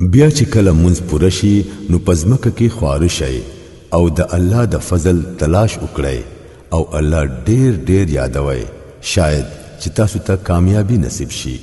بیا چې کله منځ پوره شي نو پزمکه کې خواره شئ او د الله د فضل تلاش وکړئ او الله ډیر ډیر یادوي شاید چې تاسو ته کامیابی نصیب شي